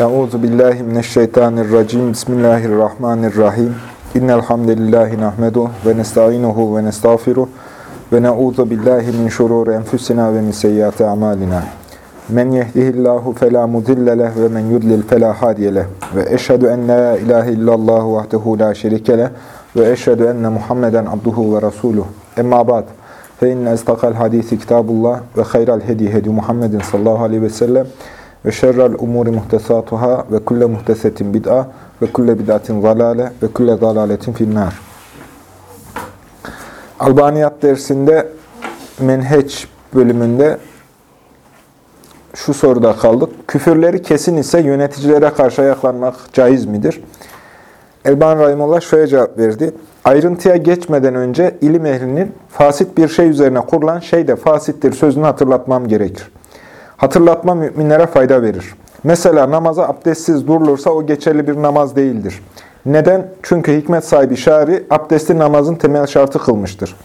Euzu billahi mineşşeytanirracim. Bismillahirrahmanirrahim. İnnel hamdelellahi nahmedu ve nestainuhu ve nestağfiruh ve na'udzu billahi min şururi enfusina ve min seyyiati amalina. Men yehdihillahu fela mudille leh ve men yudlil fela hadiye. Ve eşhedü en la ilahe illallah vahdehu la şerike ve eşhedü enne Muhammeden abduhu ve resuluh. Emma ba'd. Fe inne istakal hadisi kitabullah ve hayral hedi hedi Muhammedin sallallahu aleyhi ve sellem ve şerrel umuri muhtesatuhâ ve kulle muhtesetin bid'a ve kulle bid'atin zalale ve kulle zalaletin finnâr. Albaniyat dersinde menheç bölümünde şu soruda kaldık. Küfürleri kesin ise yöneticilere karşı ayaklanmak caiz midir? Elban Rahimullah şöyle cevap verdi. Ayrıntıya geçmeden önce ilim ehlinin fasit bir şey üzerine kurulan şey de fasittir sözünü hatırlatmam gerekir. Hatırlatma müminlere fayda verir. Mesela namaza abdestsiz durulursa o geçerli bir namaz değildir. Neden? Çünkü hikmet sahibi şari abdesti namazın temel şartı kılmıştır.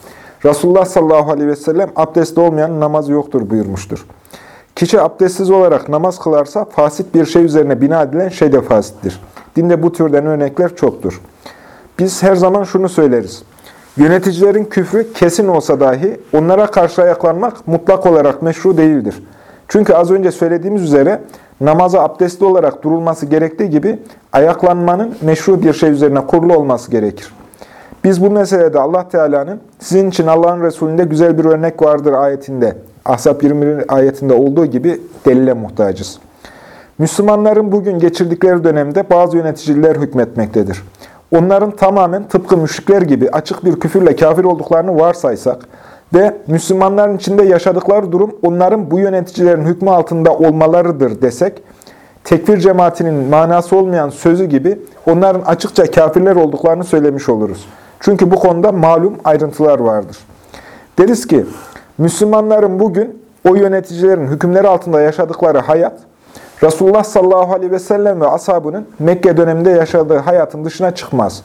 Resulullah sallallahu aleyhi ve sellem abdestli olmayan namaz yoktur buyurmuştur. Kişi abdestsiz olarak namaz kılarsa fasit bir şey üzerine bina edilen şey de fasittir. Dinde bu türden örnekler çoktur. Biz her zaman şunu söyleriz. Yöneticilerin küfrü kesin olsa dahi onlara karşı ayaklanmak mutlak olarak meşru değildir. Çünkü az önce söylediğimiz üzere namaza abdestli olarak durulması gerektiği gibi ayaklanmanın meşru bir şey üzerine kurulu olması gerekir. Biz bu meselede Allah Teala'nın sizin için Allah'ın Resulü'nde güzel bir örnek vardır ayetinde, Ahzab 21 ayetinde olduğu gibi delile muhtacız. Müslümanların bugün geçirdikleri dönemde bazı yöneticiler hükmetmektedir. Onların tamamen tıpkı müşrikler gibi açık bir küfürle kafir olduklarını varsaysak ve Müslümanların içinde yaşadıkları durum onların bu yöneticilerin hükmü altında olmalarıdır desek, tekfir cemaatinin manası olmayan sözü gibi onların açıkça kafirler olduklarını söylemiş oluruz. Çünkü bu konuda malum ayrıntılar vardır. Deriz ki, Müslümanların bugün o yöneticilerin hükümleri altında yaşadıkları hayat, Resulullah sallallahu aleyhi ve sellem ve ashabının Mekke döneminde yaşadığı hayatın dışına çıkmaz.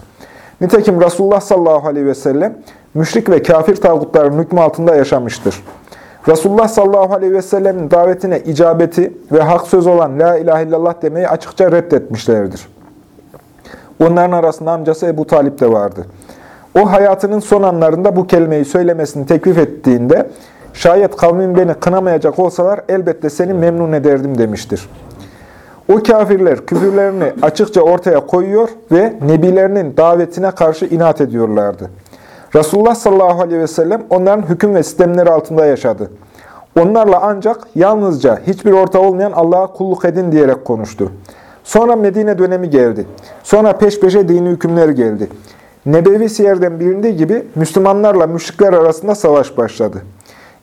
Nitekim Resulullah sallallahu aleyhi ve sellem müşrik ve kafir tağutların hükmü altında yaşamıştır. Resulullah sallallahu aleyhi ve sellemin davetine icabeti ve hak söz olan La ilahe illallah demeyi açıkça reddetmişlerdir. Onların arasında amcası Ebu Talip de vardı. O hayatının son anlarında bu kelimeyi söylemesini teklif ettiğinde şayet kavmin beni kınamayacak olsalar elbette seni memnun ederdim demiştir. O kafirler küfürlerini açıkça ortaya koyuyor ve nebilerinin davetine karşı inat ediyorlardı. Resulullah sallallahu aleyhi ve sellem onların hüküm ve sistemleri altında yaşadı. Onlarla ancak yalnızca hiçbir orta olmayan Allah'a kulluk edin diyerek konuştu. Sonra Medine dönemi geldi. Sonra peş peşe dini hükümler geldi. Nebevi siyerden bilindiği gibi Müslümanlarla müşrikler arasında savaş başladı.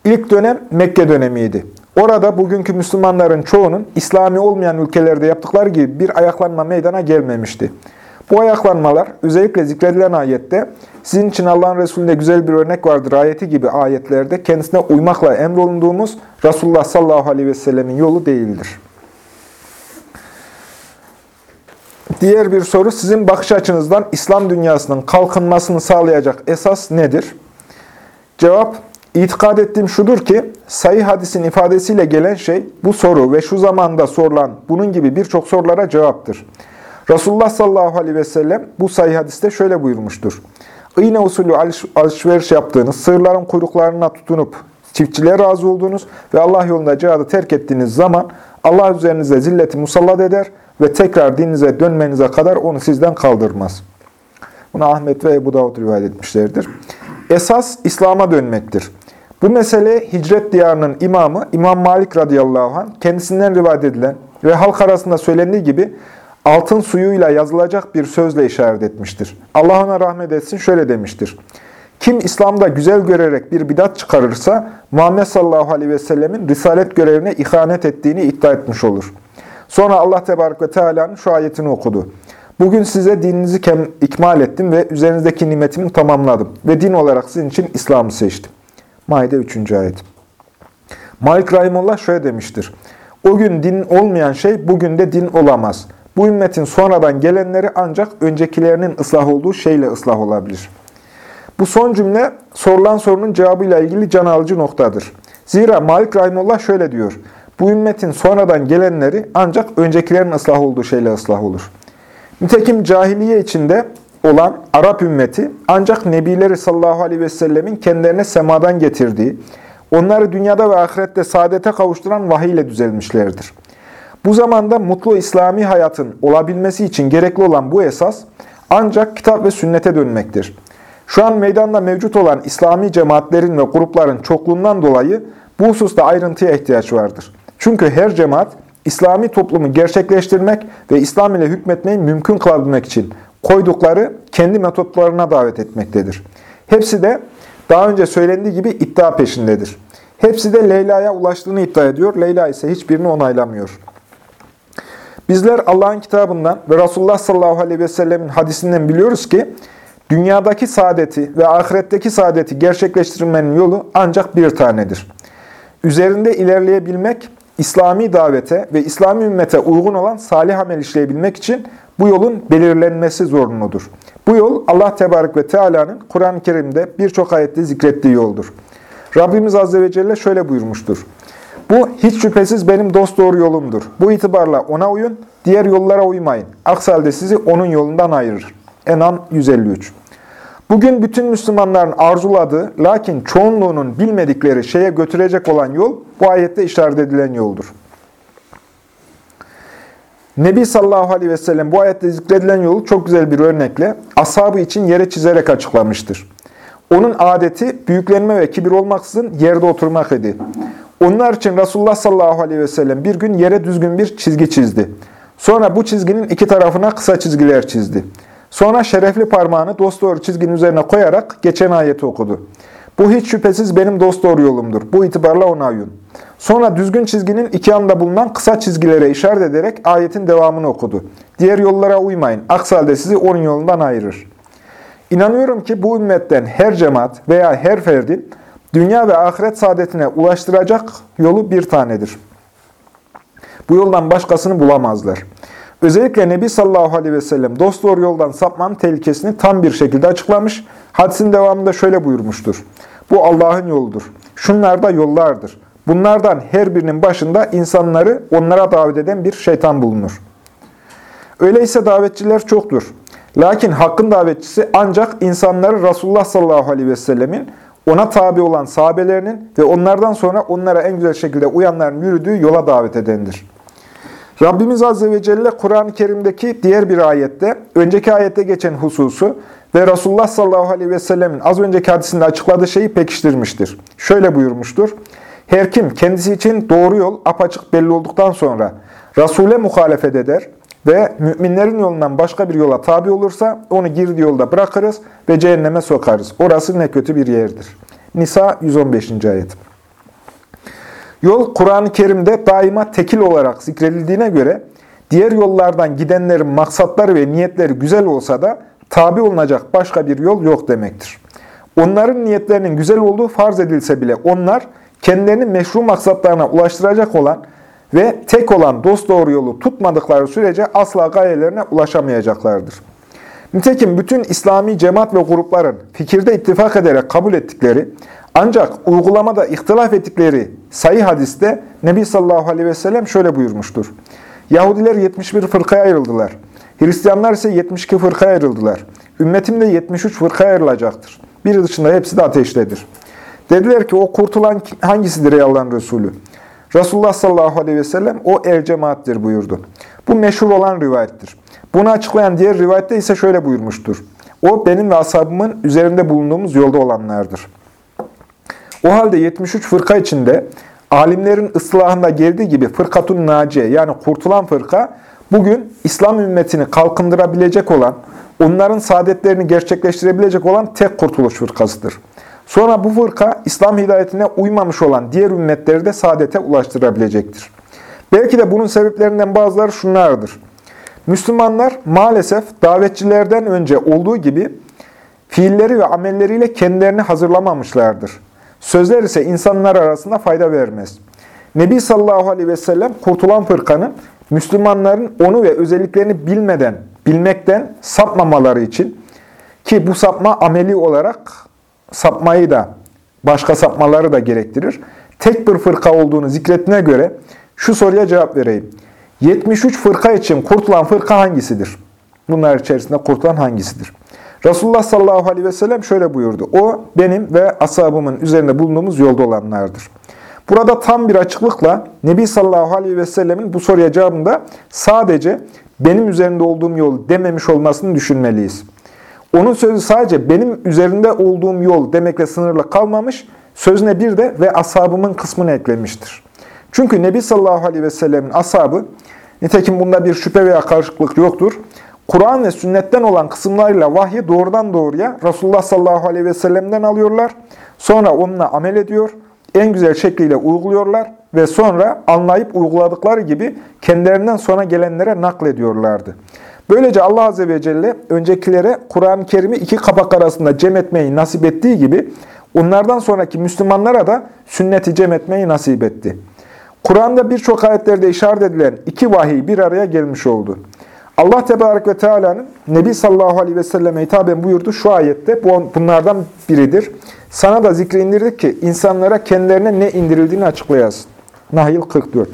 İlk dönem Mekke dönemiydi. Orada bugünkü Müslümanların çoğunun İslami olmayan ülkelerde yaptıkları gibi bir ayaklanma meydana gelmemişti. Bu ayaklanmalar özellikle zikredilen ayette sizin için Allah'ın Resulü'nde güzel bir örnek vardır ayeti gibi ayetlerde kendisine uymakla emrolunduğumuz Resulullah sallallahu aleyhi ve sellemin yolu değildir. Diğer bir soru sizin bakış açınızdan İslam dünyasının kalkınmasını sağlayacak esas nedir? Cevap İtikad ettiğim şudur ki, sayı hadisin ifadesiyle gelen şey, bu soru ve şu zamanda sorulan bunun gibi birçok sorulara cevaptır. Resulullah sallallahu aleyhi ve sellem bu sayı hadiste şöyle buyurmuştur. İğne usulü alış alışveriş yaptığınız, sığırların kuyruklarına tutunup çiftçiliğe razı olduğunuz ve Allah yolunda cihadı terk ettiğiniz zaman Allah üzerinize zilleti musallat eder ve tekrar dininize dönmenize kadar onu sizden kaldırmaz. Bunu Ahmet ve Ebu Davud rivayet etmişlerdir. Esas İslam'a dönmektir. Bu mesele hicret diyarının imamı İmam Malik radıyallahu anh kendisinden rivayet edilen ve halk arasında söylendiği gibi altın suyuyla yazılacak bir sözle işaret etmiştir. Allah ona rahmet etsin şöyle demiştir. Kim İslam'da güzel görerek bir bidat çıkarırsa Muhammed sallallahu aleyhi ve sellemin risalet görevine ihanet ettiğini iddia etmiş olur. Sonra Allah tebarek ve teala'nın şu ayetini okudu. Bugün size dininizi ikmal ettim ve üzerinizdeki nimetimi tamamladım ve din olarak sizin için İslam'ı seçtim. Maide 3. ayet. Malik Rahimullah şöyle demiştir. O gün din olmayan şey bugün de din olamaz. Bu ümmetin sonradan gelenleri ancak öncekilerinin ıslah olduğu şeyle ıslah olabilir. Bu son cümle sorulan sorunun cevabıyla ilgili can alıcı noktadır. Zira Malik Rahimullah şöyle diyor. Bu ümmetin sonradan gelenleri ancak öncekilerin ıslah olduğu şeyle ıslah olur. Nitekim cahiliye içinde olan Arap ümmeti ancak Nebileri sallallahu aleyhi ve sellemin kendilerine semadan getirdiği, onları dünyada ve ahirette saadete kavuşturan vahiy ile düzelmişlerdir. Bu zamanda mutlu İslami hayatın olabilmesi için gerekli olan bu esas ancak kitap ve sünnete dönmektir. Şu an meydanda mevcut olan İslami cemaatlerin ve grupların çokluğundan dolayı bu hususta ayrıntıya ihtiyaç vardır. Çünkü her cemaat İslami toplumu gerçekleştirmek ve İslam ile hükmetmeyi mümkün kılabilmek için koydukları kendi metotlarına davet etmektedir. Hepsi de daha önce söylendiği gibi iddia peşindedir. Hepsi de Leyla'ya ulaştığını iddia ediyor. Leyla ise hiçbirini onaylamıyor. Bizler Allah'ın kitabından ve Resulullah sallallahu aleyhi ve sellemin hadisinden biliyoruz ki, dünyadaki saadeti ve ahiretteki saadeti gerçekleştirmenin yolu ancak bir tanedir. Üzerinde ilerleyebilmek, İslami davete ve İslami ümmete uygun olan salih amel işleyebilmek için bu yolun belirlenmesi zorunludur. Bu yol Allah Tebarek ve Teala'nın Kur'an-ı Kerim'de birçok ayette zikrettiği yoldur. Rabbimiz Azze ve Celle şöyle buyurmuştur. Bu hiç şüphesiz benim dost doğru yolumdur. Bu itibarla ona uyun, diğer yollara uymayın. Aksi halde sizi onun yolundan ayırır. Enam 153 Bugün bütün Müslümanların arzuladığı, lakin çoğunluğunun bilmedikleri şeye götürecek olan yol, bu ayette işaret edilen yoldur. Nebi sallallahu aleyhi ve sellem bu ayette zikredilen yolu çok güzel bir örnekle ashabı için yere çizerek açıklamıştır. Onun adeti büyüklenme ve kibir olmaksızın yerde oturmak idi. Onlar için Resulullah sallallahu aleyhi ve sellem bir gün yere düzgün bir çizgi çizdi. Sonra bu çizginin iki tarafına kısa çizgiler çizdi. Sonra şerefli parmağını dosdoğru çizginin üzerine koyarak geçen ayeti okudu. Bu hiç şüphesiz benim dosdoğru yolumdur. Bu itibarla ona uyun. Sonra düzgün çizginin iki yanında bulunan kısa çizgilere işaret ederek ayetin devamını okudu. Diğer yollara uymayın. Aksi halde sizi onun yolundan ayırır. İnanıyorum ki bu ümmetten her cemaat veya her ferdin dünya ve ahiret saadetine ulaştıracak yolu bir tanedir. Bu yoldan başkasını bulamazlar. Özellikle Nebi sallallahu aleyhi ve sellem dost doğru yoldan sapmanın tehlikesini tam bir şekilde açıklamış. Hadisin devamında şöyle buyurmuştur. Bu Allah'ın yoludur. Şunlar da yollardır. Bunlardan her birinin başında insanları onlara davet eden bir şeytan bulunur. Öyleyse davetçiler çoktur. Lakin hakkın davetçisi ancak insanları Resulullah sallallahu aleyhi ve sellemin, ona tabi olan sahabelerinin ve onlardan sonra onlara en güzel şekilde uyanların yürüdüğü yola davet edendir. Rabbimiz Azze ve Celle Kur'an-ı Kerim'deki diğer bir ayette, önceki ayette geçen hususu ve Resulullah sallallahu aleyhi ve sellemin az önceki hadisinde açıkladığı şeyi pekiştirmiştir. Şöyle buyurmuştur. Her kim kendisi için doğru yol apaçık belli olduktan sonra Resul'e muhalefet eder ve müminlerin yolundan başka bir yola tabi olursa onu girdiği yolda bırakırız ve cehenneme sokarız. Orası ne kötü bir yerdir. Nisa 115. ayet. Yol Kur'an-ı Kerim'de daima tekil olarak zikredildiğine göre diğer yollardan gidenlerin maksatları ve niyetleri güzel olsa da tabi olunacak başka bir yol yok demektir. Onların niyetlerinin güzel olduğu farz edilse bile onlar kendilerini meşru maksatlarına ulaştıracak olan ve tek olan dost doğru yolu tutmadıkları sürece asla gayelerine ulaşamayacaklardır. Nitekim bütün İslami cemaat ve grupların fikirde ittifak ederek kabul ettikleri ancak uygulamada ihtilaf ettikleri sayı hadiste Nebi sallallahu aleyhi ve sellem şöyle buyurmuştur. Yahudiler 71 fırkaya ayrıldılar. Hristiyanlar ise 72 fırkaya ayrıldılar. Ümmetim de 73 fırkaya ayrılacaktır. Biri dışında hepsi de ateştedir. Dediler ki o kurtulan hangisidir ey Allah'ın Resulü? Resulullah sallallahu aleyhi ve sellem o el cemaattir buyurdu. Bu meşhur olan rivayettir. Bunu açıklayan diğer rivayette ise şöyle buyurmuştur. O benim ve ashabımın üzerinde bulunduğumuz yolda olanlardır. O halde 73 fırka içinde alimlerin ıslahında geldiği gibi fırkatun naciye yani kurtulan fırka bugün İslam ümmetini kalkındırabilecek olan, onların saadetlerini gerçekleştirebilecek olan tek kurtuluş fırkasıdır. Sonra bu fırka İslam hidayetine uymamış olan diğer ümmetleri de saadete ulaştırabilecektir. Belki de bunun sebeplerinden bazıları şunlardır. Müslümanlar maalesef davetçilerden önce olduğu gibi fiilleri ve amelleriyle kendilerini hazırlamamışlardır. Sözler ise insanlar arasında fayda vermez. Nebi sallallahu aleyhi ve sellem kurtulan fırkanın Müslümanların onu ve özelliklerini bilmeden, bilmekten sapmamaları için ki bu sapma ameli olarak sapmayı da, başka sapmaları da gerektirir. Tek bir fırka olduğunu zikretine göre Şu soruya cevap vereyim. 73 fırka için kurtulan fırka hangisidir? Bunlar içerisinde kurtulan hangisidir? Resulullah sallallahu aleyhi ve sellem şöyle buyurdu. O benim ve ashabımın üzerinde bulunduğumuz yolda olanlardır. Burada tam bir açıklıkla Nebi sallallahu aleyhi ve sellemin bu soruya cevabında sadece benim üzerinde olduğum yol dememiş olmasını düşünmeliyiz. Onun sözü sadece benim üzerinde olduğum yol demekle sınırlı kalmamış, sözüne bir de ve ashabımın kısmını eklemiştir. Çünkü Nebi sallallahu aleyhi ve sellemin ashabı, nitekim bunda bir şüphe veya karışıklık yoktur, Kur'an ve sünnetten olan kısımlarıyla vahyi doğrudan doğruya Resulullah sallallahu aleyhi ve sellem'den alıyorlar. Sonra onunla amel ediyor, en güzel şekliyle uyguluyorlar ve sonra anlayıp uyguladıkları gibi kendilerinden sonra gelenlere naklediyorlardı. Böylece Allah Azze ve Celle öncekilere Kur'an-ı Kerim'i iki kapak arasında cem etmeyi nasip ettiği gibi onlardan sonraki Müslümanlara da sünneti cem etmeyi nasip etti. Kur'an'da birçok ayetlerde işaret edilen iki vahiy bir araya gelmiş oldu. Allah Tebarek ve Teala'nın Nebi sallallahu aleyhi ve selleme hitaben buyurdu şu ayette bu bunlardan biridir. Sana da zikri indirdik ki insanlara kendilerine ne indirildiğini açıklayasın. Nahl 44.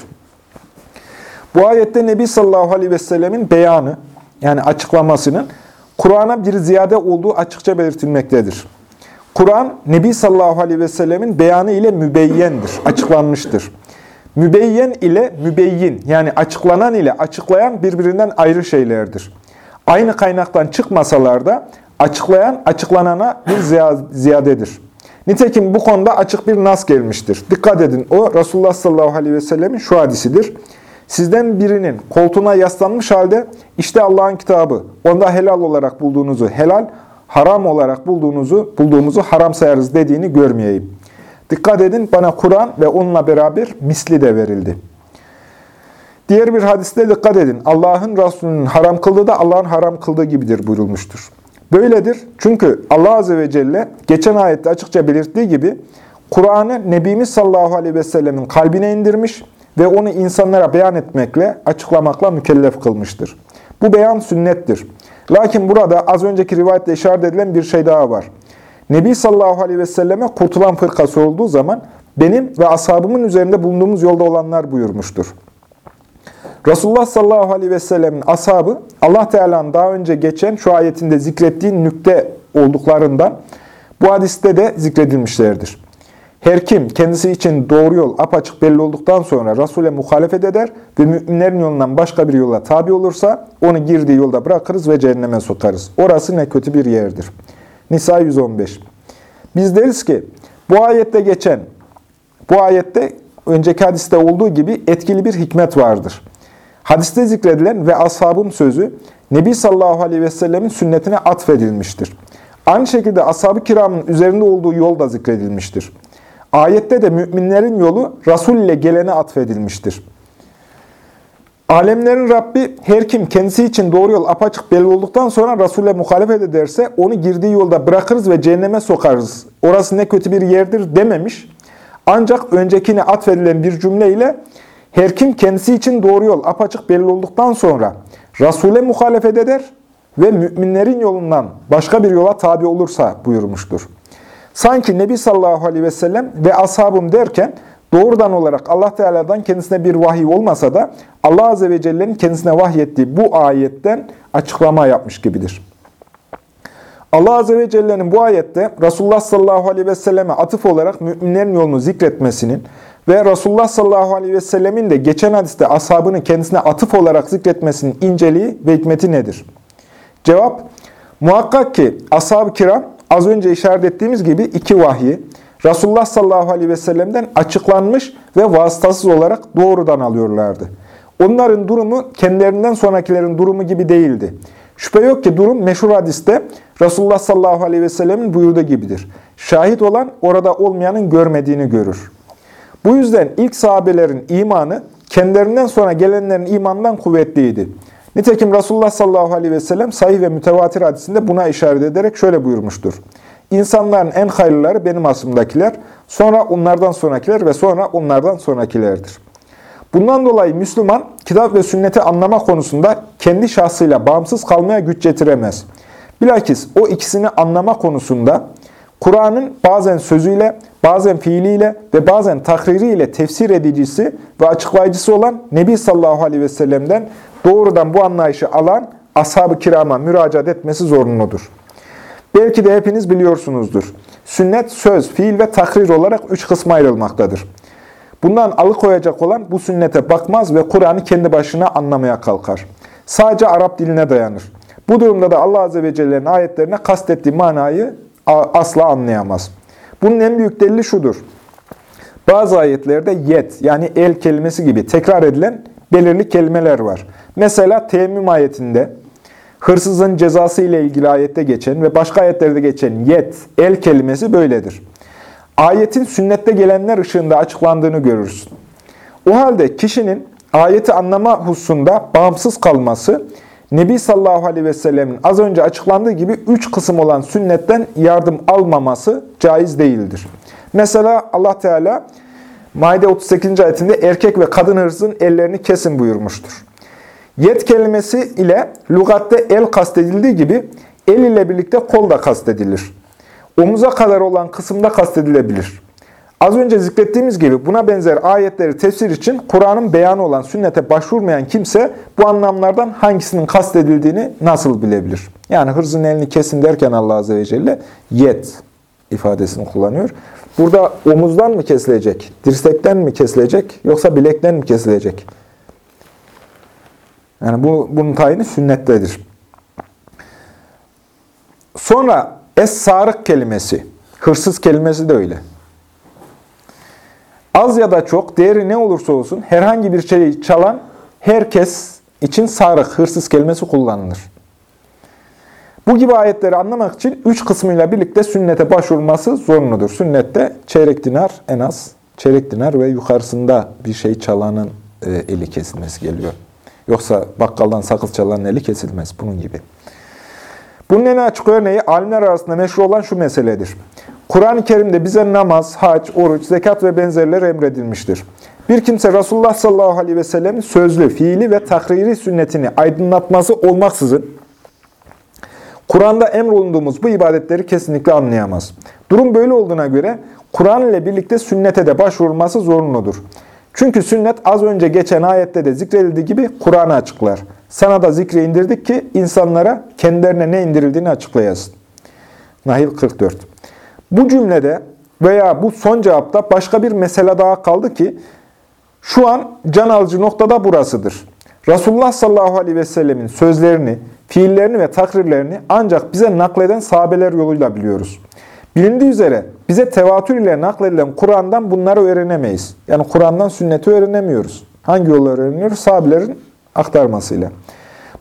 Bu ayette Nebi sallallahu aleyhi ve sellemin beyanı yani açıklamasının Kur'an'a bir ziyade olduğu açıkça belirtilmektedir. Kur'an Nebi sallallahu aleyhi ve sellemin beyanı ile mübeyyendir, açıklanmıştır. Mübeyyen ile mübeyyin yani açıklanan ile açıklayan birbirinden ayrı şeylerdir. Aynı kaynaktan çıkmasalar da açıklayan açıklanana bir ziyadedir. Nitekim bu konuda açık bir nas gelmiştir. Dikkat edin o Resulullah sallallahu aleyhi ve sellemin şu hadisidir. Sizden birinin koltuğuna yaslanmış halde işte Allah'ın kitabı, onda helal olarak bulduğunuzu helal, haram olarak bulduğunuzu bulduğumuzu haram sayarız dediğini görmeyeyim. Dikkat edin bana Kur'an ve onunla beraber misli de verildi. Diğer bir hadiste dikkat edin. Allah'ın Resulü'nün haram kıldığı da Allah'ın haram kıldığı gibidir buyurulmuştur. Böyledir çünkü Allah Azze ve Celle geçen ayette açıkça belirttiği gibi Kur'an'ı Nebimiz sallallahu aleyhi ve sellemin kalbine indirmiş ve onu insanlara beyan etmekle, açıklamakla mükellef kılmıştır. Bu beyan sünnettir. Lakin burada az önceki rivayette işaret edilen bir şey daha var. Nebi sallallahu aleyhi ve selleme kurtulan fırkası olduğu zaman benim ve ashabımın üzerinde bulunduğumuz yolda olanlar buyurmuştur. Resulullah sallallahu aleyhi ve sellemin ashabı Allah Teala'nın daha önce geçen şu ayetinde zikrettiği nükte olduklarından bu hadiste de zikredilmişlerdir. Her kim kendisi için doğru yol apaçık belli olduktan sonra Resul'e muhalefet eder ve müminlerin yolundan başka bir yola tabi olursa onu girdiği yolda bırakırız ve cehenneme sokarız. Orası ne kötü bir yerdir. Nisa 115 Biz deriz ki bu ayette geçen, bu ayette önceki hadiste olduğu gibi etkili bir hikmet vardır. Hadiste zikredilen ve ashabın sözü Nebi sallallahu aleyhi ve sellemin sünnetine atfedilmiştir. Aynı şekilde ashab-ı kiramın üzerinde olduğu yol da zikredilmiştir. Ayette de müminlerin yolu Resul ile gelene atfedilmiştir. Alemlerin Rabbi her kim kendisi için doğru yol apaçık belli olduktan sonra Resul'e muhalefet ederse onu girdiği yolda bırakırız ve cehenneme sokarız. Orası ne kötü bir yerdir dememiş. Ancak öncekine atfedilen bir cümleyle her kim kendisi için doğru yol apaçık belli olduktan sonra Resul'e muhalefet eder ve müminlerin yolundan başka bir yola tabi olursa buyurmuştur. Sanki Nebi sallallahu aleyhi ve sellem ve ashabım derken doğrudan olarak Allah Teala'dan kendisine bir vahiy olmasa da Allah Azze ve Celle'nin kendisine vahyettiği bu ayetten açıklama yapmış gibidir. Allah Azze ve Celle'nin bu ayette Resulullah sallallahu aleyhi ve selleme atıf olarak müminlerin yolunu zikretmesinin ve Resulullah sallallahu aleyhi ve sellemin de geçen hadiste ashabını kendisine atıf olarak zikretmesinin inceliği ve hikmeti nedir? Cevap, muhakkak ki ashab-ı kiram az önce işaret ettiğimiz gibi iki vahyi Resulullah sallallahu aleyhi ve sellem'den açıklanmış ve vasıtasız olarak doğrudan alıyorlardı. Onların durumu kendilerinden sonrakilerin durumu gibi değildi. Şüphe yok ki durum meşhur hadiste Resulullah sallallahu aleyhi ve sellemin buyurduğu gibidir. Şahit olan orada olmayanın görmediğini görür. Bu yüzden ilk sahabelerin imanı kendilerinden sonra gelenlerin imanından kuvvetliydi. Nitekim Resulullah sallallahu aleyhi ve sellem sahih ve mütevatir hadisinde buna işaret ederek şöyle buyurmuştur. İnsanların en hayırlıları benim asımdakiler, sonra onlardan sonrakiler ve sonra onlardan sonrakilerdir. Bundan dolayı Müslüman kitap ve sünneti anlama konusunda kendi şahsıyla bağımsız kalmaya güç getiremez. Bilakis o ikisini anlama konusunda Kur'an'ın bazen sözüyle, bazen fiiliyle ve bazen takririyle tefsir edicisi ve açıklayıcısı olan Nebi sallallahu aleyhi ve sellem'den doğrudan bu anlayışı alan ashab-ı kirama müracaat etmesi zorunludur. Belki de hepiniz biliyorsunuzdur. Sünnet, söz, fiil ve takrir olarak üç kısma ayrılmaktadır. Bundan alıkoyacak olan bu sünnete bakmaz ve Kur'an'ı kendi başına anlamaya kalkar. Sadece Arap diline dayanır. Bu durumda da Allah Azze ve Celle'nin ayetlerine kastettiği manayı asla anlayamaz. Bunun en büyük delili şudur. Bazı ayetlerde yet yani el kelimesi gibi tekrar edilen belirli kelimeler var. Mesela teyemmüm ayetinde hırsızın cezası ile ilgili ayette geçen ve başka ayetlerde geçen yet, el kelimesi böyledir. Ayetin sünnette gelenler ışığında açıklandığını görürsün. O halde kişinin ayeti anlama hususunda bağımsız kalması, Nebi sallallahu aleyhi ve sellemin az önce açıklandığı gibi üç kısım olan sünnetten yardım almaması caiz değildir. Mesela Allah Teala Maide 38. ayetinde erkek ve kadın hırsızın ellerini kesin buyurmuştur. Yet kelimesi ile lügatte el kastedildiği gibi el ile birlikte kol da kastedilir. Omuza kadar olan kısımda kastedilebilir. Az önce zikrettiğimiz gibi buna benzer ayetleri tefsir için Kur'an'ın beyanı olan sünnete başvurmayan kimse bu anlamlardan hangisinin kastedildiğini nasıl bilebilir? Yani hırzın elini kesin derken Allah Azze ve Celle yet ifadesini kullanıyor. Burada omuzdan mı kesilecek, dirsekten mi kesilecek yoksa bilekten mi kesilecek? Yani bu bunun tayini sünnettedir. Sonra es-sarık kelimesi, hırsız kelimesi de öyle. Az ya da çok, değeri ne olursa olsun herhangi bir şeyi çalan herkes için sarık, hırsız kelimesi kullanılır. Bu gibi ayetleri anlamak için üç kısmıyla birlikte sünnete başvurması zorunludur. Sünnette çeyrek dinar en az, çeyrek dinar ve yukarısında bir şey çalanın e, eli kesilmesi geliyor. Yoksa bakkaldan sakız çalanın eli kesilmez bunun gibi. Bunun en açık örneği alimler arasında meşhur olan şu meseledir. Kur'an-ı Kerim'de bize namaz, hac, oruç, zekat ve benzerleri emredilmiştir. Bir kimse Resulullah sallallahu aleyhi ve sellem'in sözlü, fiili ve takriri sünnetini aydınlatması olmaksızın Kur'an'da emrolunduğumuz bu ibadetleri kesinlikle anlayamaz. Durum böyle olduğuna göre Kur'an ile birlikte sünnete de başvurulması zorunludur. Çünkü sünnet az önce geçen ayette de zikredildiği gibi Kur'an'ı açıklar. Sana da zikri indirdik ki insanlara kendilerine ne indirildiğini açıklayasın. Nahil 44 Bu cümlede veya bu son cevapta başka bir mesele daha kaldı ki şu an can alıcı noktada burasıdır. Resulullah sallallahu aleyhi ve sellemin sözlerini, fiillerini ve takrirlerini ancak bize nakleden sahabeler yoluyla biliyoruz. Bilindiği üzere bize tevatür ile nakledilen Kur'an'dan bunları öğrenemeyiz. Yani Kur'an'dan sünneti öğrenemiyoruz. Hangi yolları öğreniyoruz? Sahabelerin aktarmasıyla.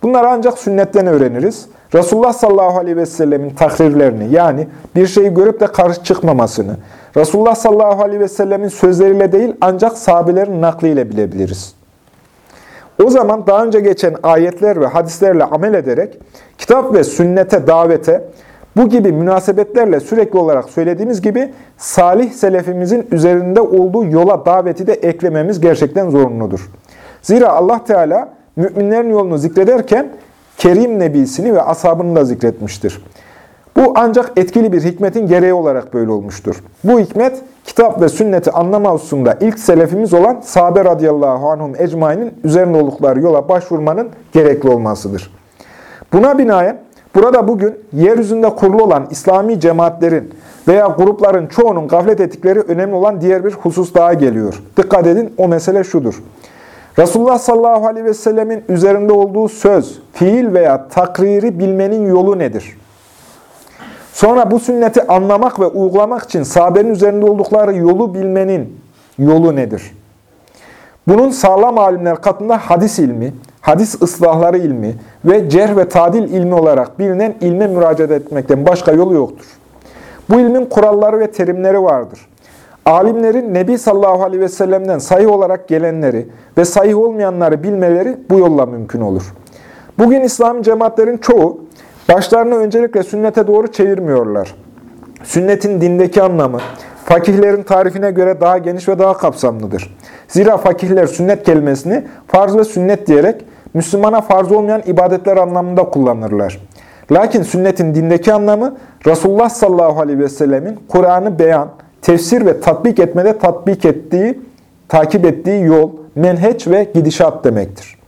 Bunları ancak sünnetten öğreniriz. Resulullah sallallahu aleyhi ve sellemin takrirlerini yani bir şeyi görüp de karşı çıkmamasını, Resulullah sallallahu aleyhi ve sellemin sözleriyle değil ancak sahabelerin nakliyle bilebiliriz. O zaman daha önce geçen ayetler ve hadislerle amel ederek kitap ve sünnete davete, bu gibi münasebetlerle sürekli olarak söylediğimiz gibi salih selefimizin üzerinde olduğu yola daveti de eklememiz gerçekten zorunludur. Zira Allah Teala müminlerin yolunu zikrederken Kerim Nebisini ve ashabını da zikretmiştir. Bu ancak etkili bir hikmetin gereği olarak böyle olmuştur. Bu hikmet kitap ve sünneti anlama hususunda ilk selefimiz olan sahabe radıyallahu anhum ecmainin üzerinde oldukları yola başvurmanın gerekli olmasıdır. Buna binaen Burada bugün yeryüzünde kurulu olan İslami cemaatlerin veya grupların çoğunun gaflet ettikleri önemli olan diğer bir husus daha geliyor. Dikkat edin o mesele şudur. Resulullah sallallahu aleyhi ve sellemin üzerinde olduğu söz, fiil veya takriri bilmenin yolu nedir? Sonra bu sünneti anlamak ve uygulamak için sahabenin üzerinde oldukları yolu bilmenin yolu nedir? Bunun sağlam alimler katında hadis ilmi, hadis ıslahları ilmi ve cerh ve tadil ilmi olarak bilinen ilme müracaat etmekten başka yolu yoktur. Bu ilmin kuralları ve terimleri vardır. Alimlerin Nebi sallallahu aleyhi ve sellem'den sahih olarak gelenleri ve sahih olmayanları bilmeleri bu yolla mümkün olur. Bugün İslam cemaatlerin çoğu başlarını öncelikle sünnete doğru çevirmiyorlar. Sünnetin dindeki anlamı, fakihlerin tarifine göre daha geniş ve daha kapsamlıdır. Zira fakihler sünnet kelimesini farz ve sünnet diyerek Müslümana farz olmayan ibadetler anlamında kullanırlar. Lakin sünnetin dindeki anlamı Resulullah sallallahu aleyhi ve sellemin Kur'an'ı beyan, tefsir ve tatbik etmede tatbik ettiği, takip ettiği yol, menheç ve gidişat demektir.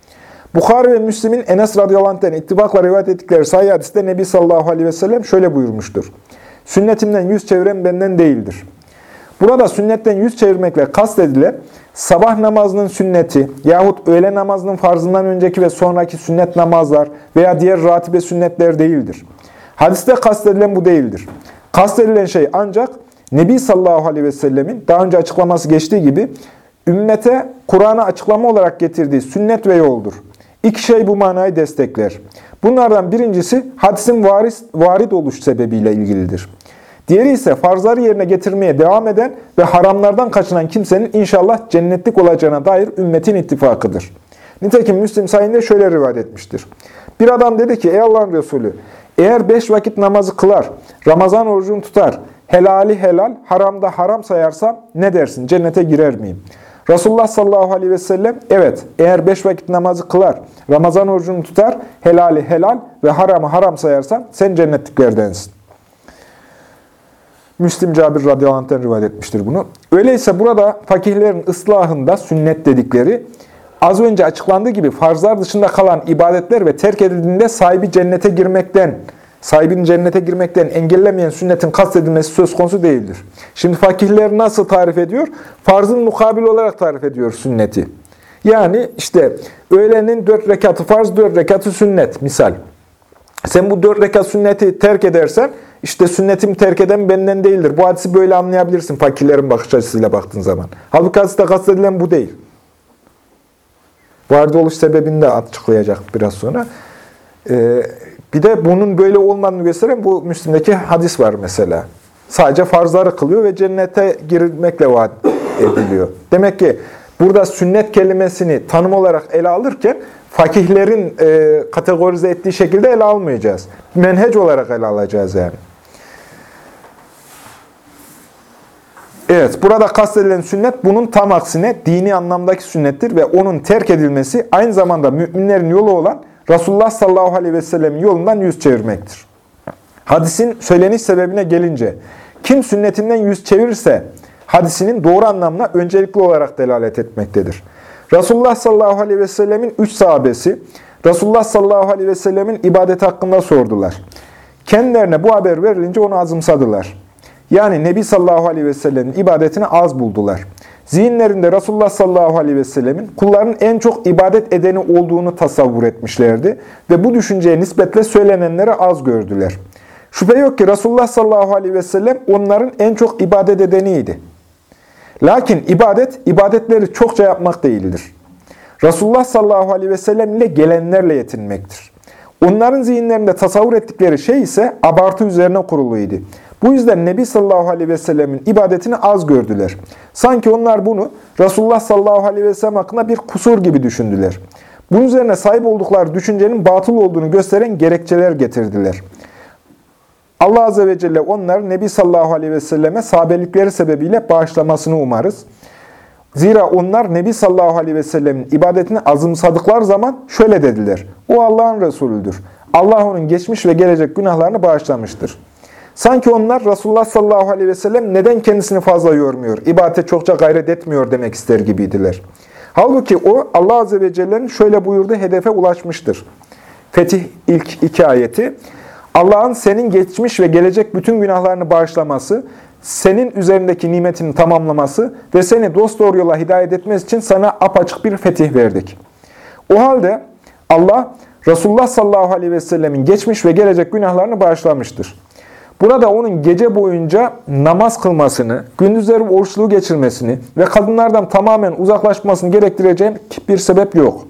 Bukhari ve Müslim'in Enes radıyallahu anh'ten ittifakla rivayet ettikleri sahih hadiste Nebi sallallahu aleyhi ve sellem şöyle buyurmuştur. Sünnetimden yüz çeviren benden değildir. Burada sünnetten yüz çevirmekle kastedilen sabah namazının sünneti yahut öğle namazının farzından önceki ve sonraki sünnet namazlar veya diğer ratibe sünnetler değildir. Hadiste kastedilen bu değildir. Kastedilen şey ancak Nebi sallallahu aleyhi ve sellemin daha önce açıklaması geçtiği gibi ümmete Kur'an'a açıklama olarak getirdiği sünnet ve yoldur. İki şey bu manayı destekler. Bunlardan birincisi hadisin varis, varid oluş sebebiyle ilgilidir. Diğeri ise farzları yerine getirmeye devam eden ve haramlardan kaçınan kimsenin inşallah cennetlik olacağına dair ümmetin ittifakıdır. Nitekim Müslim sayında şöyle rivayet etmiştir. Bir adam dedi ki ey Allah'ın Resulü eğer beş vakit namazı kılar, Ramazan orucunu tutar, helali helal, haramda haram sayarsam ne dersin cennete girer miyim? Resulullah sallallahu aleyhi ve sellem evet eğer beş vakit namazı kılar, Ramazan orucunu tutar, helali helal ve haramı haram sayarsan sen cennetliklerdensin. Müslim Cabir radıyallahu anh'ten rivayet etmiştir bunu. Öyleyse burada fakihlerin ıslahında sünnet dedikleri az önce açıklandığı gibi farzlar dışında kalan ibadetler ve terk edildiğinde sahibi cennete girmekten, sahibinin cennete girmekten engellemeyen sünnetin kastedilmesi söz konusu değildir. Şimdi fakihler nasıl tarif ediyor? Farzın mukabil olarak tarif ediyor sünneti. Yani işte öğlenin dört rekatı farz, dört rekatı sünnet misal. Sen bu dört rekat sünneti terk edersen, işte sünnetim terk eden benden değildir. Bu hadisi böyle anlayabilirsin fakirlerin bakış açısıyla baktığın zaman. Halbuki hadiste kastedilen bu değil. Vardı oluş sebebini de açıklayacak biraz sonra. Ee, bir de bunun böyle olmadığını gösteren bu Müslim'deki hadis var mesela. Sadece farzları kılıyor ve cennete girmekle vaat ediliyor. Demek ki burada sünnet kelimesini tanım olarak ele alırken fakihlerin e, kategorize ettiği şekilde ele almayacağız. Menhec olarak ele alacağız yani. Evet, burada kastedilen sünnet bunun tam aksine dini anlamdaki sünnettir ve onun terk edilmesi aynı zamanda müminlerin yolu olan Resulullah sallallahu aleyhi ve sellem'in yolundan yüz çevirmektir. Hadisin söyleniş sebebine gelince, kim sünnetinden yüz çevirirse hadisinin doğru anlamına öncelikli olarak delalet etmektedir. Resulullah sallallahu aleyhi ve sellemin üç sahabesi, Resulullah sallallahu aleyhi ve sellemin ibadet hakkında sordular. Kendilerine bu haber verilince onu azımsadılar. Yani Nebi sallallahu aleyhi ve sellemin ibadetini az buldular. Zihinlerinde Resulullah sallallahu aleyhi ve sellemin kulların en çok ibadet edeni olduğunu tasavvur etmişlerdi ve bu düşünceye nispetle söylenenleri az gördüler. Şüphe yok ki Resulullah sallallahu aleyhi ve sellem onların en çok ibadet edeniydi. Lakin ibadet, ibadetleri çokça yapmak değildir. Resulullah sallallahu aleyhi ve sellem ile gelenlerle yetinmektir. Onların zihinlerinde tasavvur ettikleri şey ise abartı üzerine kuruluydu. Bu yüzden Nebi sallallahu aleyhi ve sellemin ibadetini az gördüler. Sanki onlar bunu Resulullah sallallahu aleyhi ve sellem hakkında bir kusur gibi düşündüler. Bunun üzerine sahip oldukları düşüncenin batıl olduğunu gösteren gerekçeler getirdiler. Allah Azze ve Celle onları Nebi sallallahu aleyhi ve selleme sahabelikleri sebebiyle bağışlamasını umarız. Zira onlar Nebi sallallahu aleyhi ve sellemin ibadetini azımsadıklar zaman şöyle dediler. O Allah'ın Resulüdür. Allah onun geçmiş ve gelecek günahlarını bağışlamıştır. Sanki onlar Resulullah sallallahu aleyhi ve sellem neden kendisini fazla yormuyor, ibadete çokça gayret etmiyor demek ister gibiydiler. Halbuki o Allah Azze ve Celle'nin şöyle buyurduğu hedefe ulaşmıştır. Fetih ilk iki ayeti. Allah'ın senin geçmiş ve gelecek bütün günahlarını bağışlaması, senin üzerindeki nimetini tamamlaması ve seni dosdoğru yola hidayet etmesi için sana apaçık bir fetih verdik. O halde Allah Resulullah sallallahu aleyhi ve sellemin geçmiş ve gelecek günahlarını bağışlamıştır. Burada onun gece boyunca namaz kılmasını, gündüzleri oruçluğu geçirmesini ve kadınlardan tamamen uzaklaşmasını gerektireceğin bir sebep yok.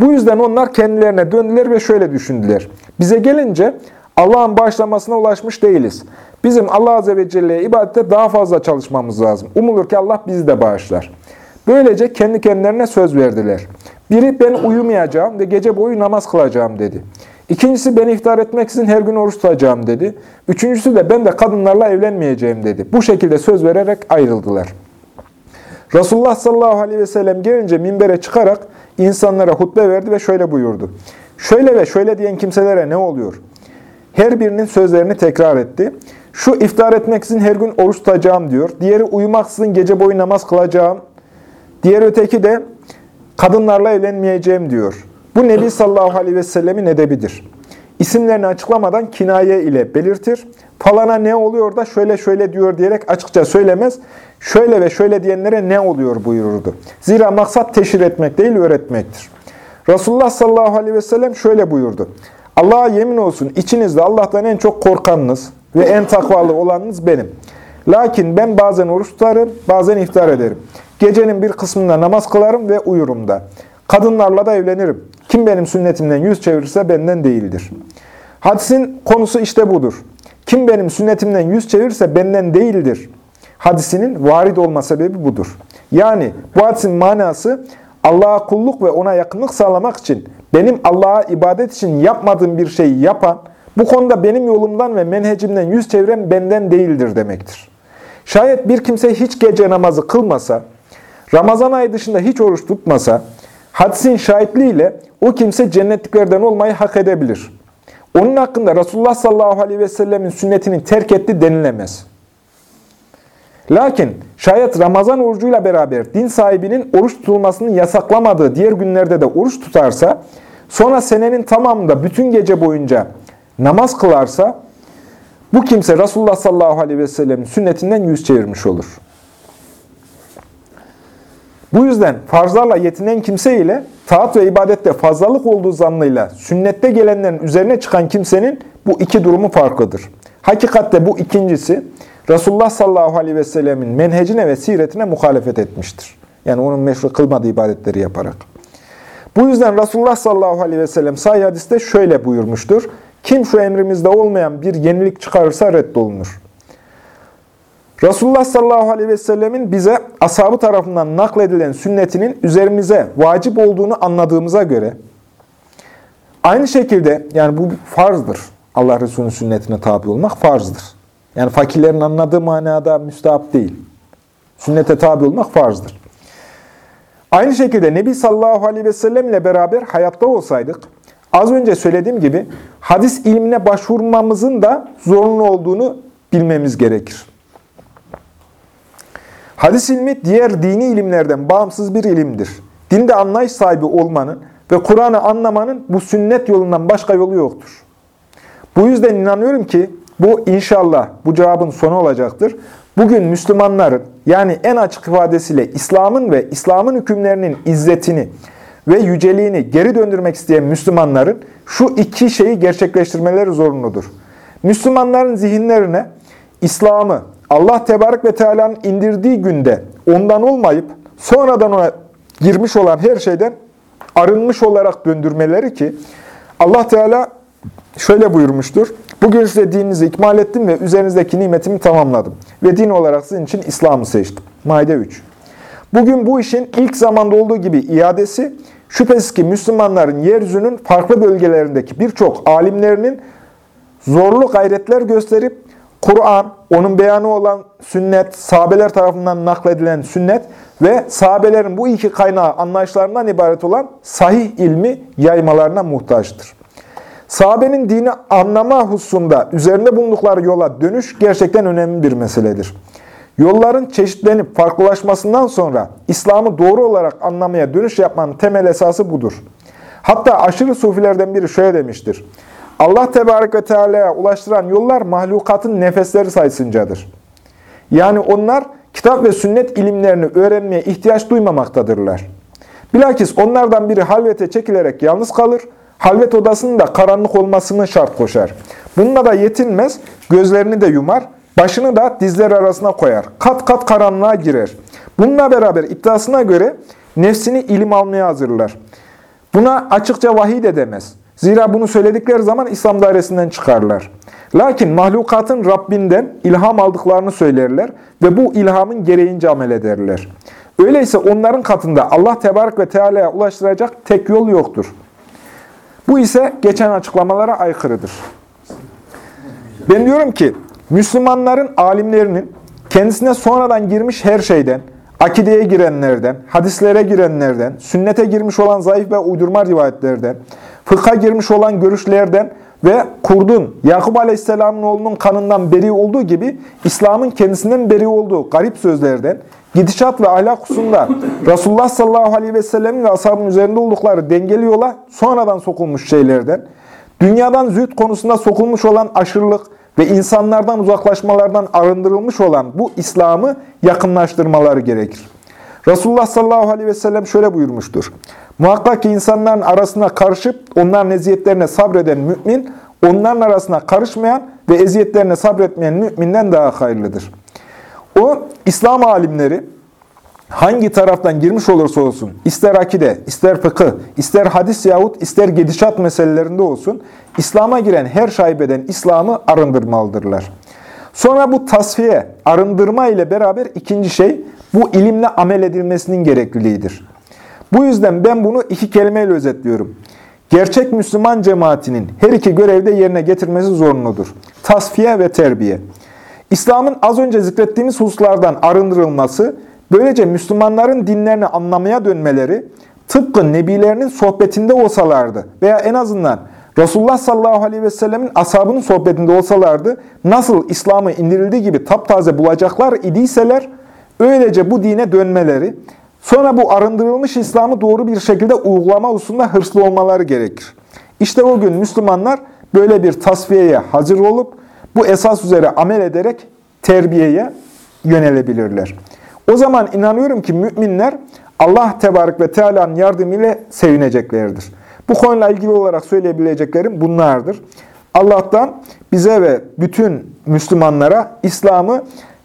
Bu yüzden onlar kendilerine döndüler ve şöyle düşündüler. Bize gelince Allah'ın bağışlamasına ulaşmış değiliz. Bizim Allah Azze ve Celle'ye ibadette daha fazla çalışmamız lazım. Umulur ki Allah bizi de bağışlar. Böylece kendi kendilerine söz verdiler. Biri ben uyumayacağım ve gece boyu namaz kılacağım dedi. İkincisi ben iftar etmek için her gün oruç tutacağım dedi. Üçüncüsü de ben de kadınlarla evlenmeyeceğim dedi. Bu şekilde söz vererek ayrıldılar. Resulullah sallallahu aleyhi ve sellem gelince minbere çıkarak insanlara hutbe verdi ve şöyle buyurdu. Şöyle ve şöyle diyen kimselere ne oluyor? her birinin sözlerini tekrar etti. Şu iftar etmeksizin her gün oruç tutacağım diyor. Diğeri uyumaksızın gece boyu namaz kılacağım. Diğer öteki de kadınlarla evlenmeyeceğim diyor. Bu Nebi sallallahu aleyhi ve sellemin edebidir. İsimlerini açıklamadan kinaye ile belirtir. Falana ne oluyor da şöyle şöyle diyor diyerek açıkça söylemez. Şöyle ve şöyle diyenlere ne oluyor buyururdu. Zira maksat teşhir etmek değil öğretmektir. Resulullah sallallahu aleyhi ve sellem şöyle buyurdu. Allah'a yemin olsun içinizde Allah'tan en çok korkanınız ve en takvalı olanınız benim. Lakin ben bazen oruç tutarım, bazen iftar ederim. Gecenin bir kısmında namaz kılarım ve uyurum da. Kadınlarla da evlenirim. Kim benim sünnetimden yüz çevirirse benden değildir. Hadisin konusu işte budur. Kim benim sünnetimden yüz çevirirse benden değildir. Hadisinin varid olma sebebi budur. Yani bu hadisin manası Allah'a kulluk ve ona yakınlık sağlamak için benim Allah'a ibadet için yapmadığım bir şeyi yapan, bu konuda benim yolumdan ve menhecimden yüz çeviren benden değildir demektir. Şayet bir kimse hiç gece namazı kılmasa, Ramazan ayı dışında hiç oruç tutmasa, hadisin şahitliğiyle o kimse cennetliklerden olmayı hak edebilir. Onun hakkında Resulullah sallallahu aleyhi ve sellemin sünnetini terk etti denilemez. Lakin şayet Ramazan orucuyla beraber din sahibinin oruç tutulmasını yasaklamadığı diğer günlerde de oruç tutarsa, sonra senenin tamamında bütün gece boyunca namaz kılarsa, bu kimse Resulullah sallallahu aleyhi ve sellemin sünnetinden yüz çevirmiş olur. Bu yüzden farzlarla yetinen kimse ile taat ve ibadette fazlalık olduğu zannıyla sünnette gelenlerin üzerine çıkan kimsenin bu iki durumu farklıdır. Hakikatte bu ikincisi Resulullah sallallahu aleyhi ve sellemin menhecine ve siretine muhalefet etmiştir. Yani onun meşru kılmadığı ibadetleri yaparak. Bu yüzden Resulullah sallallahu aleyhi ve sellem sahih hadiste şöyle buyurmuştur. Kim şu emrimizde olmayan bir yenilik çıkarırsa reddolunur. Resulullah sallallahu aleyhi ve sellemin bize ashabı tarafından nakledilen sünnetinin üzerimize vacip olduğunu anladığımıza göre aynı şekilde yani bu farzdır. Allah Resulü'nün sünnetine tabi olmak farzdır. Yani fakirlerin anladığı manada müstahap değil. Sünnete tabi olmak farzdır. Aynı şekilde Nebi sallallahu aleyhi ve sellem ile beraber hayatta olsaydık, az önce söylediğim gibi hadis ilmine başvurmamızın da zorunlu olduğunu bilmemiz gerekir. Hadis ilmi diğer dini ilimlerden bağımsız bir ilimdir. Dinde anlayış sahibi olmanın ve Kur'an'ı anlamanın bu sünnet yolundan başka yolu yoktur. Bu yüzden inanıyorum ki bu inşallah bu cevabın sonu olacaktır. Bugün Müslümanların yani en açık ifadesiyle İslam'ın ve İslam'ın hükümlerinin izzetini ve yüceliğini geri döndürmek isteyen Müslümanların şu iki şeyi gerçekleştirmeleri zorunludur. Müslümanların zihinlerine İslam'ı Allah Tebarek ve Teala'nın indirdiği günde ondan olmayıp sonradan ona girmiş olan her şeyden arınmış olarak döndürmeleri ki Allah Teala şöyle buyurmuştur. Bugün size dininizi ikmal ettim ve üzerinizdeki nimetimi tamamladım. Ve din olarak sizin için İslam'ı seçtim. Maide 3. Bugün bu işin ilk zamanda olduğu gibi iadesi, şüphesiz ki Müslümanların yeryüzünün farklı bölgelerindeki birçok alimlerinin zorlu gayretler gösterip, Kur'an, onun beyanı olan sünnet, sahabeler tarafından nakledilen sünnet ve sahabelerin bu iki kaynağı anlayışlarından ibaret olan sahih ilmi yaymalarına muhtaçtır. Sahabenin dini anlama hususunda üzerinde bulundukları yola dönüş gerçekten önemli bir meseledir. Yolların çeşitlenip farklılaşmasından sonra İslam'ı doğru olarak anlamaya dönüş yapmanın temel esası budur. Hatta aşırı sufilerden biri şöyle demiştir. Allah Tebarek ve Teala'ya ulaştıran yollar mahlukatın nefesleri sayısıncadır. Yani onlar kitap ve sünnet ilimlerini öğrenmeye ihtiyaç duymamaktadırlar. Bilakis onlardan biri halvete çekilerek yalnız kalır, halvet odasının da karanlık olmasını şart koşar. Bununla da yetinmez, gözlerini de yumar, başını da dizler arasına koyar. Kat kat karanlığa girer. Bununla beraber iddiasına göre nefsini ilim almaya hazırlar. Buna açıkça vahiy de demez. Zira bunu söyledikleri zaman İslam dairesinden çıkarlar. Lakin mahlukatın Rabbinden ilham aldıklarını söylerler ve bu ilhamın gereğince amel ederler. Öyleyse onların katında Allah Tebarek ve Teala'ya ulaştıracak tek yol yoktur. Bu ise geçen açıklamalara aykırıdır. Ben diyorum ki, Müslümanların alimlerinin kendisine sonradan girmiş her şeyden, akideye girenlerden, hadislere girenlerden, sünnete girmiş olan zayıf ve uydurma rivayetlerden, fıkha girmiş olan görüşlerden ve kurdun Yakup Aleyhisselam'ın oğlunun kanından beri olduğu gibi İslam'ın kendisinden beri olduğu garip sözlerden, gidişat ve ahlak hususunda Resulullah sallallahu aleyhi ve sellemin ve ashabın üzerinde oldukları dengeli yola sonradan sokulmuş şeylerden, dünyadan züht konusunda sokulmuş olan aşırılık ve insanlardan uzaklaşmalardan arındırılmış olan bu İslam'ı yakınlaştırmaları gerekir. Resulullah sallallahu aleyhi ve sellem şöyle buyurmuştur. Muhakkak ki insanların arasına karışıp onların eziyetlerine sabreden mümin, onların arasına karışmayan ve eziyetlerine sabretmeyen müminden daha hayırlıdır. O, İslam alimleri hangi taraftan girmiş olursa olsun, ister akide, ister fıkıh, ister hadis yahut ister gidişat meselelerinde olsun, İslam'a giren her şaibeden İslam'ı arındırmalıdırlar. Sonra bu tasfiye, arındırma ile beraber ikinci şey, bu ilimle amel edilmesinin gerekliliğidir. Bu yüzden ben bunu iki kelimeyle özetliyorum. Gerçek Müslüman cemaatinin her iki görevde yerine getirmesi zorunludur. Tasfiye ve terbiye. İslam'ın az önce zikrettiğimiz hususlardan arındırılması, böylece Müslümanların dinlerini anlamaya dönmeleri, tıpkı nebilerinin sohbetinde olsalardı veya en azından Resulullah sallallahu aleyhi ve sellemin ashabının sohbetinde olsalardı, nasıl İslam'ı indirildiği gibi taptaze bulacaklar idiyseler, öylece bu dine dönmeleri, sonra bu arındırılmış İslam'ı doğru bir şekilde uygulama hususunda hırslı olmaları gerekir. İşte o gün Müslümanlar böyle bir tasfiyeye hazır olup, bu esas üzere amel ederek terbiyeye yönelebilirler. O zaman inanıyorum ki müminler Allah Tebarek ve Teala'nın yardımıyla sevineceklerdir. Bu konuyla ilgili olarak söyleyebileceklerim bunlardır. Allah'tan bize ve bütün Müslümanlara İslam'ı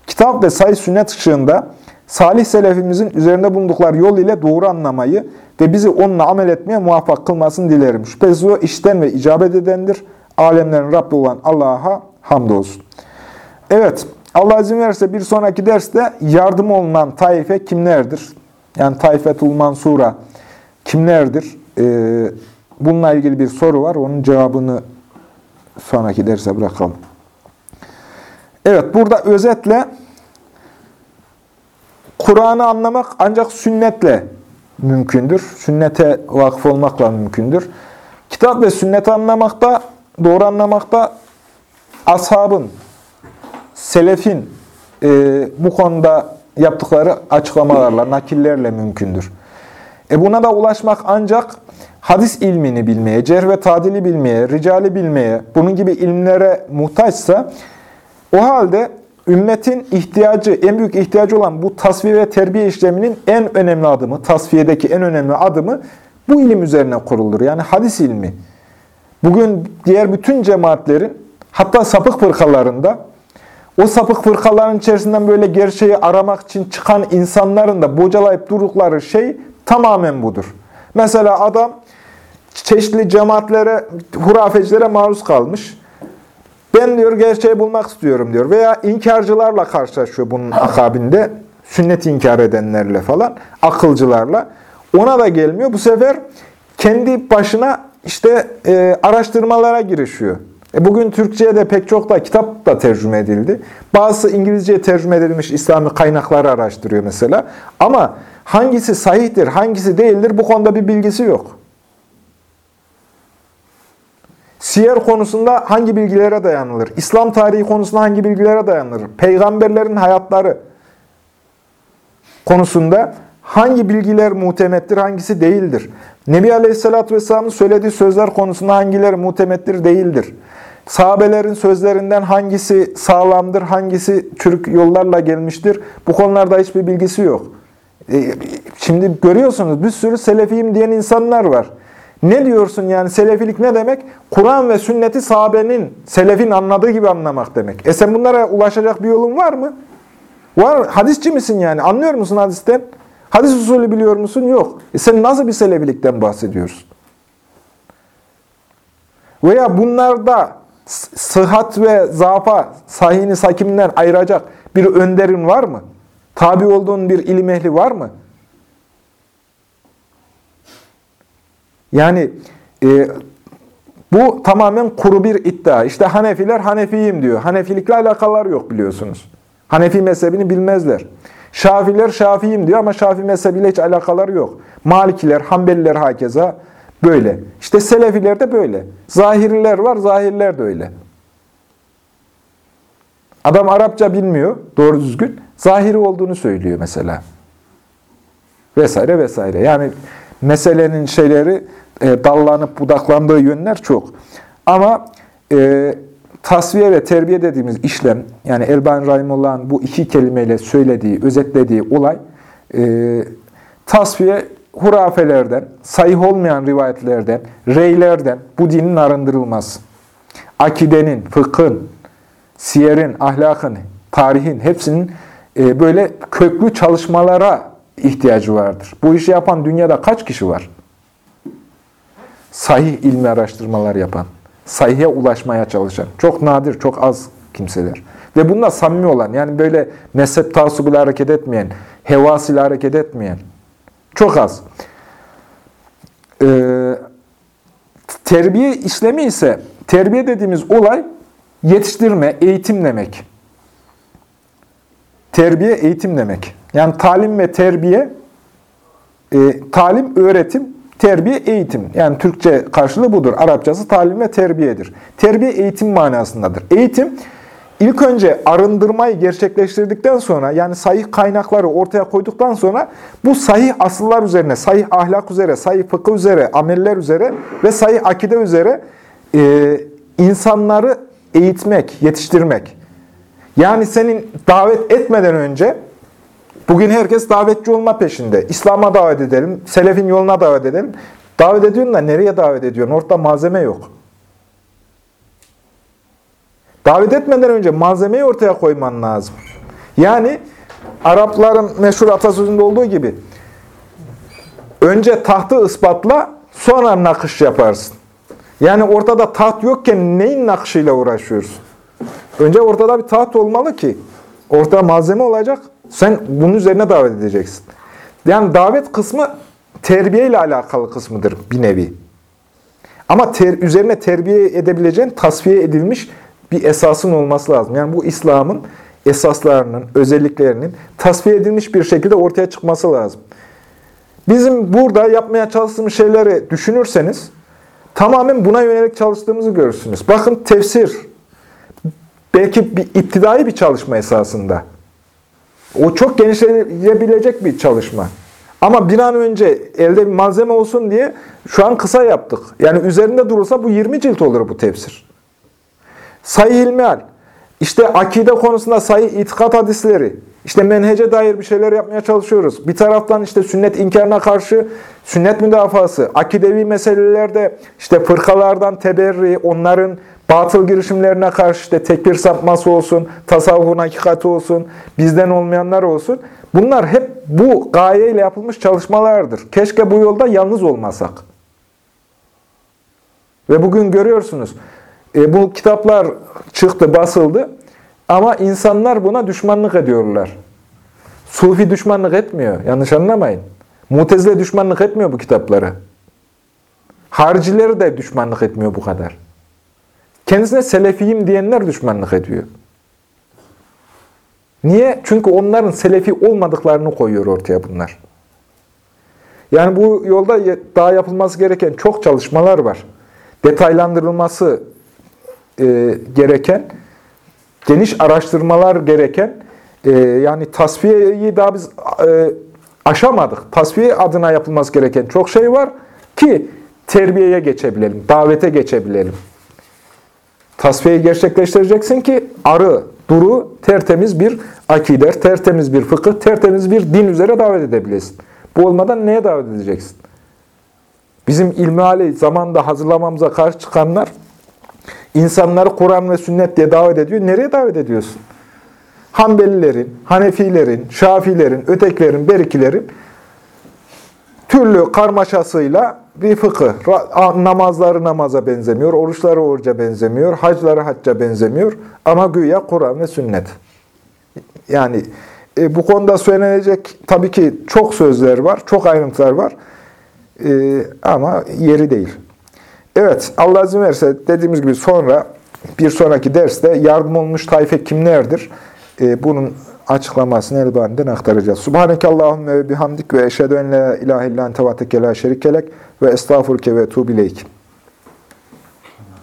kitap ve sayı sünnet ışığında salih selefimizin üzerinde bulundukları yol ile doğru anlamayı ve bizi onunla amel etmeye muvaffak kılmasını dilerim. Şüphesiz o işten ve icabet edendir. Alemlerin Rabbi olan Allah'a hamdolsun. Evet, Allah izin verirse bir sonraki derste yardım olunan taife kimlerdir? Yani Taifetul Mansura kimlerdir? Ee, bununla ilgili bir soru var. Onun cevabını sonraki derse bırakalım. Evet, burada özetle Kur'an'ı anlamak ancak sünnetle mümkündür. Sünnete vakıf olmakla mümkündür. Kitap ve sünneti anlamakta, doğru anlamakta ashabın, selefin e, bu konuda yaptıkları açıklamalarla, nakillerle mümkündür. E buna da ulaşmak ancak hadis ilmini bilmeye, cerh ve tadili bilmeye, ricali bilmeye, bunun gibi ilimlere muhtaçsa o halde ümmetin ihtiyacı, en büyük ihtiyacı olan bu tasfiye ve terbiye işleminin en önemli adımı, tasfiyedeki en önemli adımı bu ilim üzerine kurulur. Yani hadis ilmi. Bugün diğer bütün cemaatlerin, hatta sapık fırkalarında, o sapık fırkaların içerisinden böyle gerçeği aramak için çıkan insanların da bocalayıp durdukları şey tamamen budur. Mesela adam çeşitli cemaatlere, hurafecilere maruz kalmış. Ben diyor gerçeği bulmak istiyorum diyor. Veya inkarcılarla karşılaşıyor bunun akabinde. Sünnet inkar edenlerle falan, akılcılarla. Ona da gelmiyor. Bu sefer kendi başına işte e, araştırmalara girişiyor. E, bugün Türkçe'ye de pek çok da kitap da tercüme edildi. Bazısı İngilizce'ye tercüme edilmiş İslami kaynakları araştırıyor mesela. Ama hangisi sahihtir, hangisi değildir bu konuda bir bilgisi yok. Siyer konusunda hangi bilgilere dayanılır? İslam tarihi konusunda hangi bilgilere dayanılır? Peygamberlerin hayatları konusunda hangi bilgiler muhtemettir, hangisi değildir? Nebi Aleyhisselatü Vesselam'ın söylediği sözler konusunda hangileri muhtemettir, değildir? Sahabelerin sözlerinden hangisi sağlamdır, hangisi çürük yollarla gelmiştir? Bu konularda hiçbir bilgisi yok. E, şimdi görüyorsunuz bir sürü selefiyim diyen insanlar var. Ne diyorsun yani selefilik ne demek? Kur'an ve sünneti sahabenin, selefin anladığı gibi anlamak demek. E sen bunlara ulaşacak bir yolun var mı? Var. Hadisçi misin yani? Anlıyor musun hadisten? Hadis usulü biliyor musun? Yok. E sen nasıl bir selefilikten bahsediyorsun? Veya bunlarda sıhhat ve zafa, sahini sakiminden ayıracak bir önderin var mı? Tabi olduğun bir ilim ehli var mı? Yani e, bu tamamen kuru bir iddia. İşte Hanefiler Hanefiyim diyor. Hanefilikle alakaları yok biliyorsunuz. Hanefi mezhebini bilmezler. Şafiler Şafiyim diyor ama Şafi mezhebiyle hiç alakaları yok. Malikiler, Hanbeliler hakeza Böyle. İşte Selefiler de böyle. Zahiriler var, zahirler de öyle. Adam Arapça bilmiyor doğru düzgün. Zahiri olduğunu söylüyor mesela. Vesaire vesaire. Yani meselenin şeyleri e, dallanıp budaklandığı yönler çok. Ama e, tasfiye ve terbiye dediğimiz işlem, yani Elbani Rahimullah'ın bu iki kelimeyle söylediği, özetlediği olay, e, tasfiye hurafelerden, sayih olmayan rivayetlerden, reylerden bu dinin arındırılmaz. Akidenin, fıkhın, siyerin, ahlakın, tarihin hepsinin e, böyle köklü çalışmalara ihtiyacı vardır. Bu işi yapan dünyada kaç kişi var? Sahih ilmi araştırmalar yapan, sahihe ulaşmaya çalışan. Çok nadir, çok az kimseler. Ve bununla samimi olan, yani böyle mezhep tasubuyla hareket etmeyen, hevasıyla hareket etmeyen. Çok az. Ee, terbiye işlemi ise, terbiye dediğimiz olay yetiştirme, eğitim demek. Terbiye, eğitim demek. Yani talim ve terbiye, e, talim, öğretim, terbiye, eğitim. Yani Türkçe karşılığı budur. Arapçası talim ve terbiyedir. Terbiye, eğitim manasındadır. Eğitim, ilk önce arındırmayı gerçekleştirdikten sonra, yani sahih kaynakları ortaya koyduktan sonra, bu sahih asıllar üzerine, sahih ahlak üzere, sahih fıkıh üzere, ameller üzere ve sahih akide üzere e, insanları eğitmek, yetiştirmek. Yani senin davet etmeden önce, bugün herkes davetçi olma peşinde. İslam'a davet edelim, selefin yoluna davet edelim. Davet ediyorsun da nereye davet ediyorsun? Ortada malzeme yok. Davet etmeden önce malzemeyi ortaya koyman lazım. Yani Arapların meşhur atasözünde olduğu gibi önce tahtı ispatla sonra nakış yaparsın. Yani ortada taht yokken neyin nakışıyla uğraşıyorsun? Önce ortada bir taht olmalı ki ortada malzeme olacak. Sen bunun üzerine davet edeceksin. Yani davet kısmı terbiye ile alakalı kısmıdır bir nevi. Ama ter, üzerine terbiye edebileceğin tasfiye edilmiş bir esasın olması lazım. Yani bu İslam'ın esaslarının, özelliklerinin tasfiye edilmiş bir şekilde ortaya çıkması lazım. Bizim burada yapmaya çalıştığımız şeyleri düşünürseniz tamamen buna yönelik çalıştığımızı görürsünüz. Bakın tefsir belki bir iptidai bir çalışma esasında. O çok genişleyebilecek bir çalışma. Ama bir an önce elde bir malzeme olsun diye şu an kısa yaptık. Yani üzerinde durursa bu 20 cilt olur bu tefsir. Sayı ilmihal. İşte akide konusunda sayı itikat hadisleri. İşte menhece dair bir şeyler yapmaya çalışıyoruz. Bir taraftan işte sünnet inkarına karşı sünnet müdafası, akidevi meselelerde işte fırkalardan teberri, onların batıl girişimlerine karşı işte tekbir sapması olsun, tasavvufun hakikati olsun, bizden olmayanlar olsun. Bunlar hep bu gayeyle yapılmış çalışmalardır. Keşke bu yolda yalnız olmasak. Ve bugün görüyorsunuz, e, bu kitaplar çıktı, basıldı. Ama insanlar buna düşmanlık ediyorlar. Sufi düşmanlık etmiyor. Yanlış anlamayın. Mutezile düşmanlık etmiyor bu kitaplara. Haricileri de düşmanlık etmiyor bu kadar. Kendisine selefiyim diyenler düşmanlık ediyor. Niye? Çünkü onların selefi olmadıklarını koyuyor ortaya bunlar. Yani bu yolda daha yapılması gereken çok çalışmalar var. Detaylandırılması e, gereken, geniş araştırmalar gereken, e, yani tasfiyeyi daha biz e, aşamadık. Tasfiye adına yapılması gereken çok şey var ki terbiyeye geçebilelim, davete geçebilelim. Tasfiyeyi gerçekleştireceksin ki arı, duru, tertemiz bir akide, tertemiz bir fıkıh, tertemiz bir din üzere davet edebilesin. Bu olmadan neye davet edeceksin? Bizim ilmihali zamanda hazırlamamıza karşı çıkanlar insanları Kur'an ve sünnet diye davet ediyor. Nereye davet ediyorsun? Hanbelilerin, Hanefilerin, Şafilerin, ötekilerin, berikilerin türlü karmaşasıyla bir fıkıh. Namazları namaza benzemiyor, oruçları oruca benzemiyor, hacları hacca benzemiyor. Ama güya Kur'an ve sünnet. Yani e, bu konuda söylenecek tabii ki çok sözler var, çok ayrıntılar var. E, ama yeri değil. Evet, Allah izin verirse dediğimiz gibi sonra bir sonraki derste yardım olmuş tayfe kimlerdir? E, bunun açıklamasını Elbani'den aktaracağız. Subhaneke Allahümme ve bihamdik ve eşhedü en la ilahe illan tevateke la şerikelek ve estağfurke ve tuğbileyk.